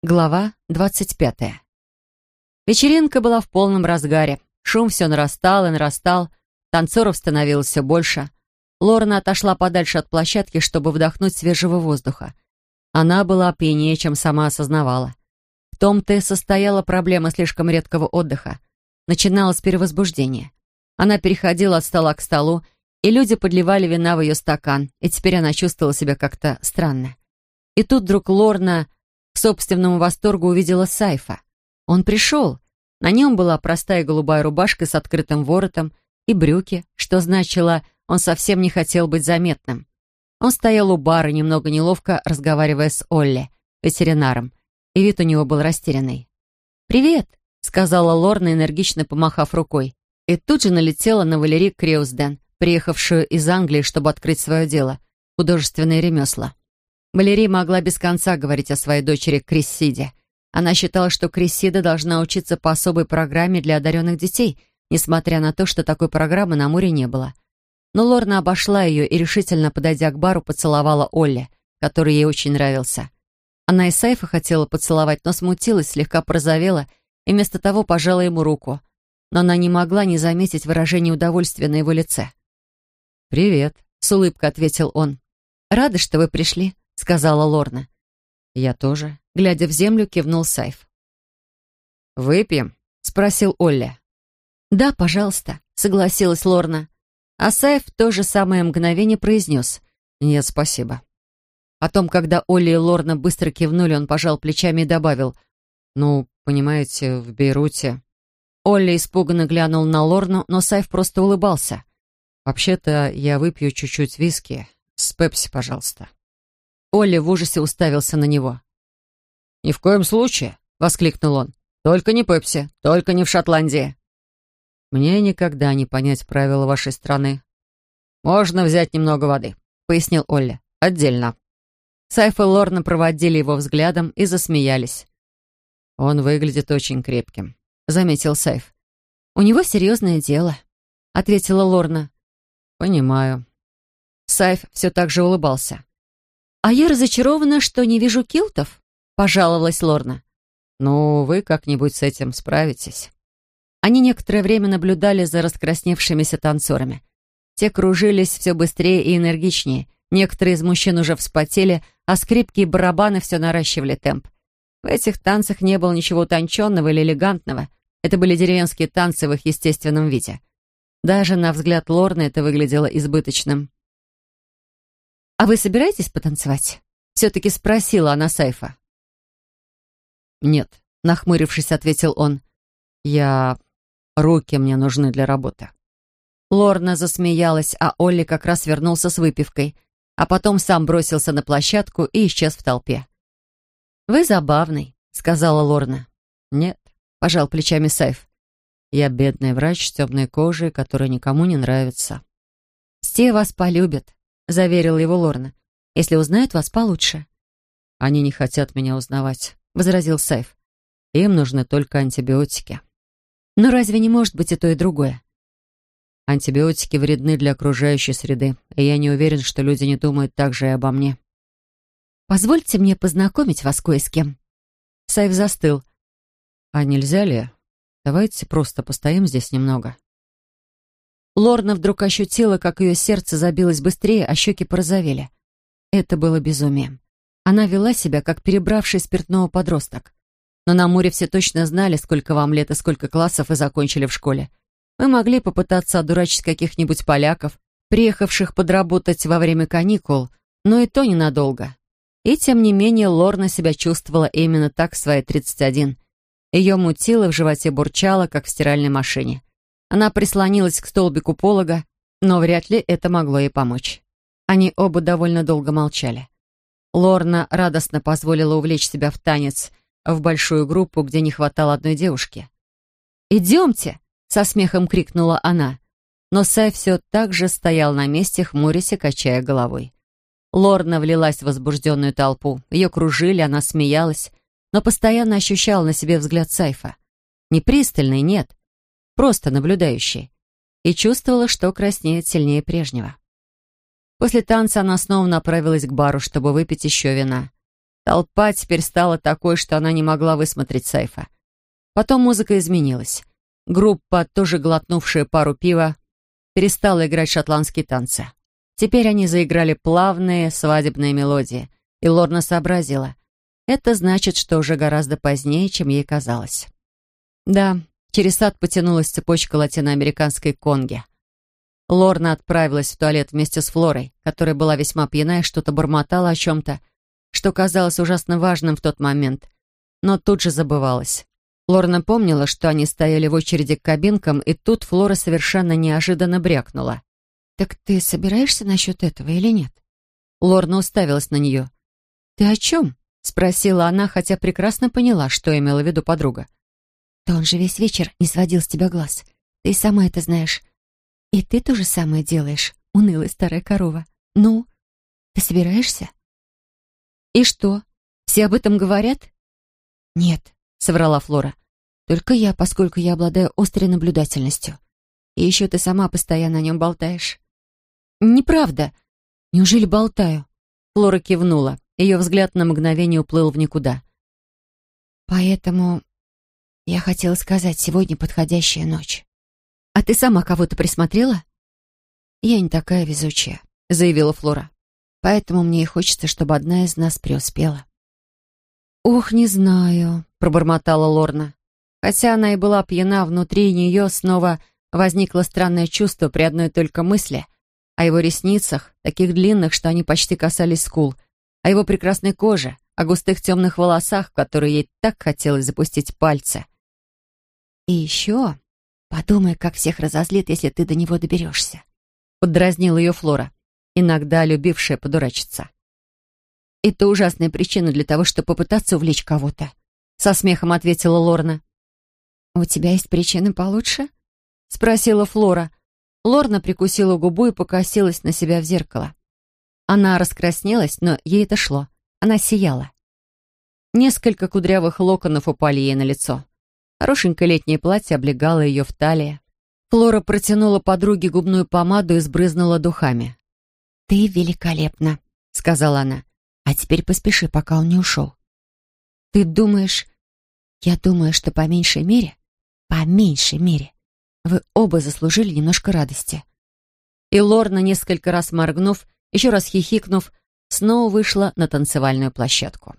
Глава двадцать пятая. Вечеринка была в полном разгаре. Шум все нарастал и нарастал. Танцоров становилось все больше. Лорна отошла подальше от площадки, чтобы вдохнуть свежего воздуха. Она была пьянее, чем сама осознавала. В том-то и состояла проблема слишком редкого отдыха. Начиналось перевозбуждение. Она переходила от стола к столу, и люди подливали вина в ее стакан, и теперь она чувствовала себя как-то странно. И тут вдруг Лорна собственному восторгу увидела Сайфа. Он пришел. На нем была простая голубая рубашка с открытым воротом и брюки, что значило, он совсем не хотел быть заметным. Он стоял у бара, немного неловко разговаривая с Олли, ветеринаром, и вид у него был растерянный. «Привет», — сказала Лорна, энергично помахав рукой, и тут же налетела на Валерий Креусден, приехавшую из Англии, чтобы открыть свое дело — художественные ремесла. Валерия могла без конца говорить о своей дочери Крессиде. Она считала, что Крессида должна учиться по особой программе для одаренных детей, несмотря на то, что такой программы на море не было. Но Лорна обошла ее и, решительно подойдя к бару, поцеловала Олли, который ей очень нравился. Она и Сайфа хотела поцеловать, но смутилась, слегка порозовела и вместо того пожала ему руку. Но она не могла не заметить выражение удовольствия на его лице. «Привет», — с улыбкой ответил он. «Рада, что вы пришли», — сказала Лорна. «Я тоже», — глядя в землю, кивнул Сайф. «Выпьем?» — спросил Олля. «Да, пожалуйста», — согласилась Лорна. А Сайф в то же самое мгновение произнес «Нет, спасибо». Потом, когда Олли и Лорна быстро кивнули, он пожал плечами и добавил «Ну, понимаете, в Бейруте...» Олли испуганно глянул на Лорну, но Сайф просто улыбался. «Вообще-то я выпью чуть-чуть виски. С пепси, пожалуйста». Олли в ужасе уставился на него. «Ни в коем случае!» — воскликнул он. «Только не Пепси, только не в Шотландии!» «Мне никогда не понять правила вашей страны». «Можно взять немного воды», — пояснил Олли. «Отдельно». Сайф и Лорна проводили его взглядом и засмеялись. «Он выглядит очень крепким», — заметил Сайф. «У него серьезное дело», — ответила Лорна. «Понимаю». Сайф все так же улыбался. «А я разочарована, что не вижу килтов», — пожаловалась Лорна. «Ну, вы как-нибудь с этим справитесь». Они некоторое время наблюдали за раскрасневшимися танцорами. Те кружились все быстрее и энергичнее. Некоторые из мужчин уже вспотели, а скрипки и барабаны все наращивали темп. В этих танцах не было ничего утонченного или элегантного. Это были деревенские танцы в их естественном виде. Даже на взгляд Лорны это выглядело избыточным. «А вы собираетесь потанцевать?» Все-таки спросила она Сайфа. «Нет», — нахмурившись, ответил он. «Я... Руки мне нужны для работы». Лорна засмеялась, а Олли как раз вернулся с выпивкой, а потом сам бросился на площадку и исчез в толпе. «Вы забавный», — сказала Лорна. «Нет», — пожал плечами Сайф. «Я бедный врач с темной кожей, который никому не нравится». «Все вас полюбят», заверила его Лорна. «Если узнают вас получше». «Они не хотят меня узнавать», — возразил Сайф. «Им нужны только антибиотики». «Но разве не может быть и то, и другое?» «Антибиотики вредны для окружающей среды, и я не уверен, что люди не думают так же и обо мне». «Позвольте мне познакомить вас кое с кем». Сайф застыл. «А нельзя ли? Давайте просто постоим здесь немного». Лорна вдруг ощутила, как ее сердце забилось быстрее, а щеки порозовели. Это было безумием. Она вела себя, как перебравший спиртного подросток. Но на море все точно знали, сколько вам лет и сколько классов вы закончили в школе. Вы могли попытаться одурачить каких-нибудь поляков, приехавших подработать во время каникул, но и то ненадолго. И тем не менее Лорна себя чувствовала именно так в свои 31. Ее мутило, в животе бурчало, как в стиральной машине. Она прислонилась к столбику полога, но вряд ли это могло ей помочь. Они оба довольно долго молчали. Лорна радостно позволила увлечь себя в танец в большую группу, где не хватало одной девушки. «Идемте!» — со смехом крикнула она. Но Сай все так же стоял на месте, хмурясь и качая головой. Лорна влилась в возбужденную толпу. Ее кружили, она смеялась, но постоянно ощущала на себе взгляд Сайфа. Не пристальный, нет, просто наблюдающей, и чувствовала, что краснеет сильнее прежнего. После танца она снова направилась к бару, чтобы выпить еще вина. Толпа теперь стала такой, что она не могла высмотреть Сайфа. Потом музыка изменилась. Группа, тоже глотнувшая пару пива, перестала играть шотландские танцы. Теперь они заиграли плавные свадебные мелодии, и Лорна сообразила. Это значит, что уже гораздо позднее, чем ей казалось. Да, через сад потянулась цепочка латиноамериканской конги. Лорна отправилась в туалет вместе с Флорой, которая была весьма пьяна и что-то бормотала о чем-то, что казалось ужасно важным в тот момент, но тут же забывалась. Лорна помнила, что они стояли в очереди к кабинкам, и тут Флора совершенно неожиданно брякнула. «Так ты собираешься насчет этого или нет?» Лорна уставилась на нее. «Ты о чем?» — спросила она, хотя прекрасно поняла, что имела в виду подруга. «Да он же весь вечер не сводил с тебя глаз. Ты сама это знаешь. «И ты то же самое делаешь, унылая старая корова. Ну, ты собираешься?» «И что, все об этом говорят?» «Нет», — соврала Флора. «Только я, поскольку я обладаю острой наблюдательностью. И еще ты сама постоянно о нем болтаешь». «Неправда. Неужели болтаю?» Флора кивнула. Ее взгляд на мгновение уплыл в никуда. «Поэтому я хотела сказать, сегодня подходящая ночь». «А ты сама кого-то присмотрела?» «Я не такая везучая», — заявила Флора. «Поэтому мне и хочется, чтобы одна из нас преуспела». «Ох, не знаю», — пробормотала Лорна. Хотя она и была пьяна, внутри нее снова возникло странное чувство при одной только мысли о его ресницах, таких длинных, что они почти касались скул, о его прекрасной коже, о густых темных волосах, в которые ей так хотелось запустить пальцы. «И еще», «Подумай, как всех разозлит, если ты до него доберешься», — поддразнила ее Флора, иногда любившая подурачиться. «Это ужасная причина для того, чтобы попытаться увлечь кого-то», — со смехом ответила Лорна. «У тебя есть причины получше?» — спросила Флора. Лорна прикусила губу и покосилась на себя в зеркало. Она раскраснелась, но ей это шло. Она сияла. Несколько кудрявых локонов упали ей на лицо. Хорошенькое летнее платье облегало ее в талии. Флора протянула подруге губную помаду и сбрызнула духами. «Ты великолепна», — сказала она. «А теперь поспеши, пока он не ушел». «Ты думаешь...» «Я думаю, что по меньшей мере, по меньшей мере, вы оба заслужили немножко радости». И Лорна, несколько раз моргнув, еще раз хихикнув, снова вышла на танцевальную площадку.